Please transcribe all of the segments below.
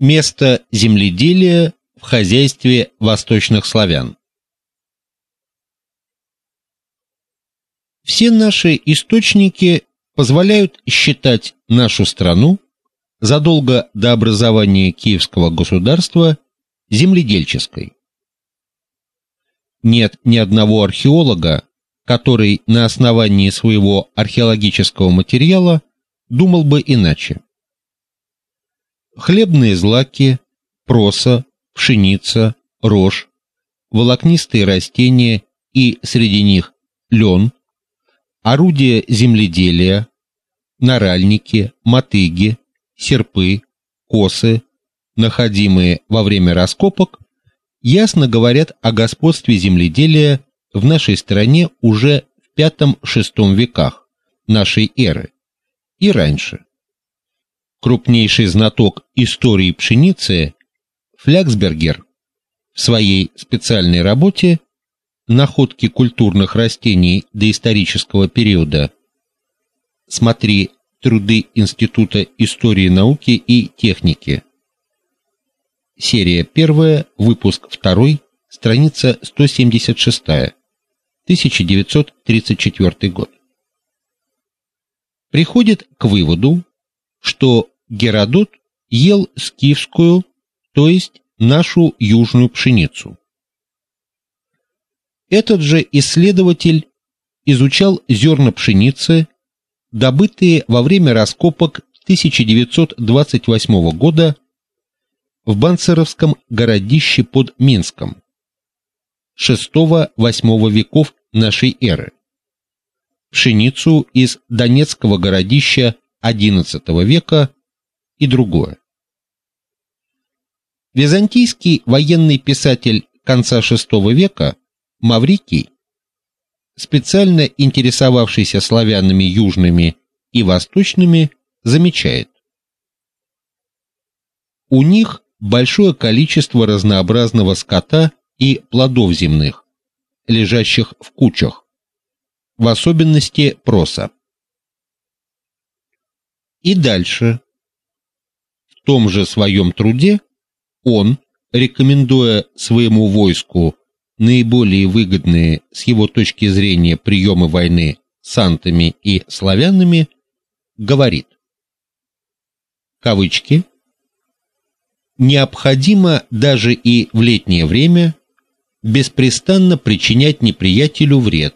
Место земледелия в хозяйстве восточных славян. Все наши источники позволяют считать нашу страну задолго до образования Киевского государства земледельческой. Нет ни одного археолога, который на основании своего археологического материала думал бы иначе хлебные злаки, проса, пшеница, рожь, волокнистые растения и среди них лен, орудия земледелия, наральники, мотыги, серпы, косы, находимые во время раскопок, ясно говорят о господстве земледелия в нашей стране уже в V-VI веках нашей эры и раньше крупнейший знаток истории пшеницы Фляксбергер в своей специальной работе Находки культурных растений доисторического периода. Смотри Труды Института истории науки и техники. Серия 1, выпуск 2, страница 176. 1934 год. Приходит к выводу, что Геродот ел скифскую, то есть нашу южную пшеницу. Этот же исследователь изучал зерна пшеницы, добытые во время раскопок 1928 года в Банцеровском городище под Минском VI-VIII веков нашей эры. Пшеницу из Донецкого городища XI века и другое. Византийский военный писатель конца VI века Маврикий, специально интересовавшийся славянами южными и восточными, замечает: у них большое количество разнообразного скота и плодов земных, лежащих в кучах, в особенности проса. И дальше том же своем труде он, рекомендуя своему войску наиболее выгодные с его точки зрения приемы войны с антами и славянами, говорит: кавычки необходимо даже и в летнее время беспрестанно причинять неприятелю вред,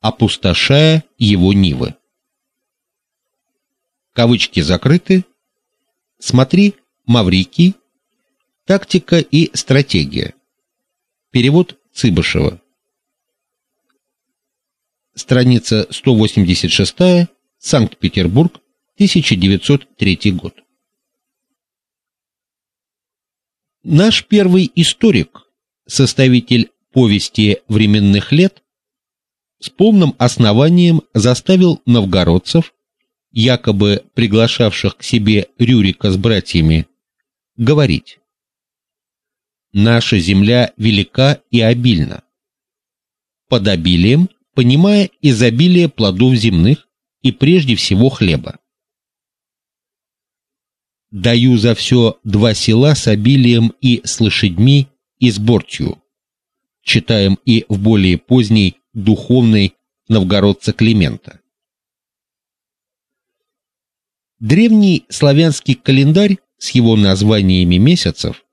опустошая его нивы. Кавычки закрыты. Смотри Маврикий. Тактика и стратегия. Перевод Цыбышева. Страница 186, Санкт-Петербург, 1903 год. Наш первый историк, составитель повести временных лет, с полным основанием заставил новгородцев якобы приглашавших к себе Рюрика с братьями, говорить: Наша земля велика и обильна. Под обилием понимая изобилие плодов земных и прежде всего хлеба. Даю за все два села с обилием и с лошадьми и с бортью. Читаем и в более поздней духовной новгородца Климента. Древний славянский календарь с его названиями месяцев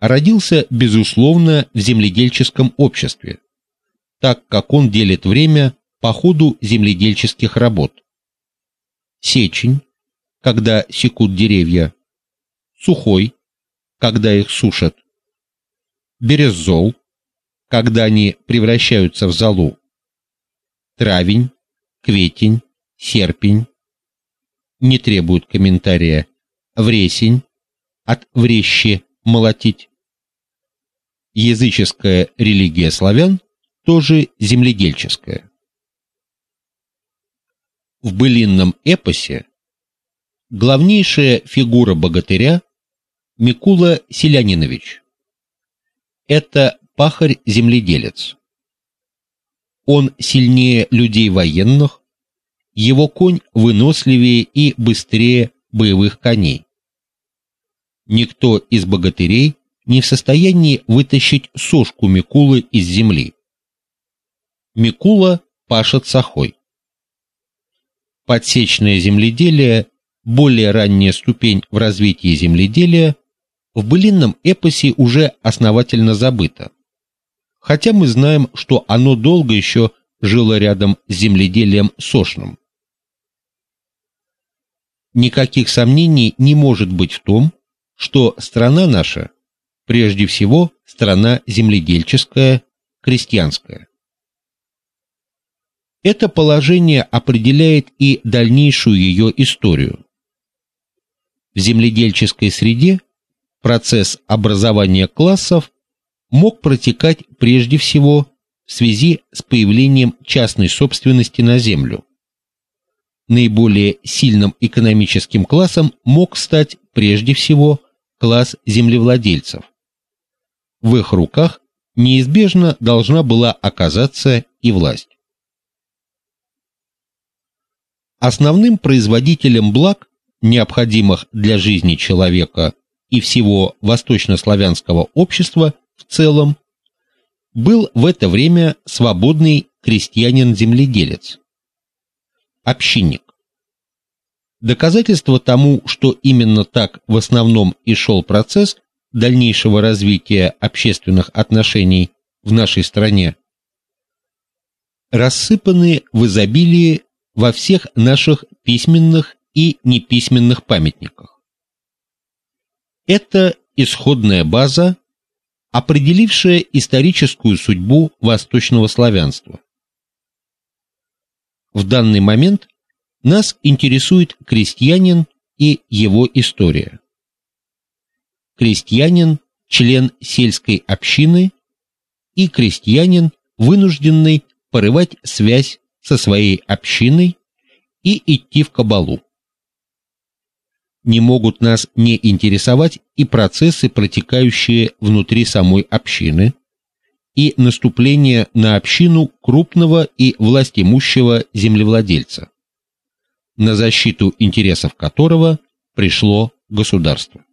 родился безусловно в земледельческом обществе, так как он делит время по ходу земледельческих работ. Сечень, когда секут деревья, сухой, когда их сушат, березол, когда они превращаются в золу, травень, кветень, серпень, не требует комментария. Вресень от врещи молотить. Языческая религия славян тоже земледельческая. В былинном эпосе главнейшая фигура богатыря Микула Селянинович. Это пахарь-земледелец. Он сильнее людей военных, его конь выносливее и быстрее боевых коней. никто из богатырей не в состоянии вытащить сошку Микулы из земли. Микула пашет сахой. Подсечное земледелие, более ранняя ступень в развитии земледелия, в былинном эпосе уже основательно забыто. Хотя мы знаем, что оно долго еще жило рядом с земледелием сошным. Никаких сомнений не может быть в том, что страна наша прежде всего страна земледельческая, крестьянская. Это положение определяет и дальнейшую ее историю. В земледельческой среде процесс образования классов мог протекать прежде всего в связи с появлением частной собственности на землю. Наиболее сильным экономическим классом мог стать прежде всего класс землевладельцев. В их руках неизбежно должна была оказаться и власть. Основным производителем благ, необходимых для жизни человека и всего восточнославянского общества в целом, был в это время свободный крестьянин-земледелец, общинник. Доказательство тому, что именно так в основном и шел процесс дальнейшего развития общественных отношений в нашей стране, рассыпаны в изобилии во всех наших письменных и неписьменных памятниках. Это исходная база, определившая историческую судьбу восточного славянства. В данный момент нас интересует крестьянин и его история. Крестьянин член сельской общины и крестьянин, вынужденный порывать связь со своей общиной и идти в кабалу. Не могут нас не интересовать и процессы, протекающие внутри самой общины, и наступление на общину крупного и властимущего землевладельца, на защиту интересов которого пришло государство.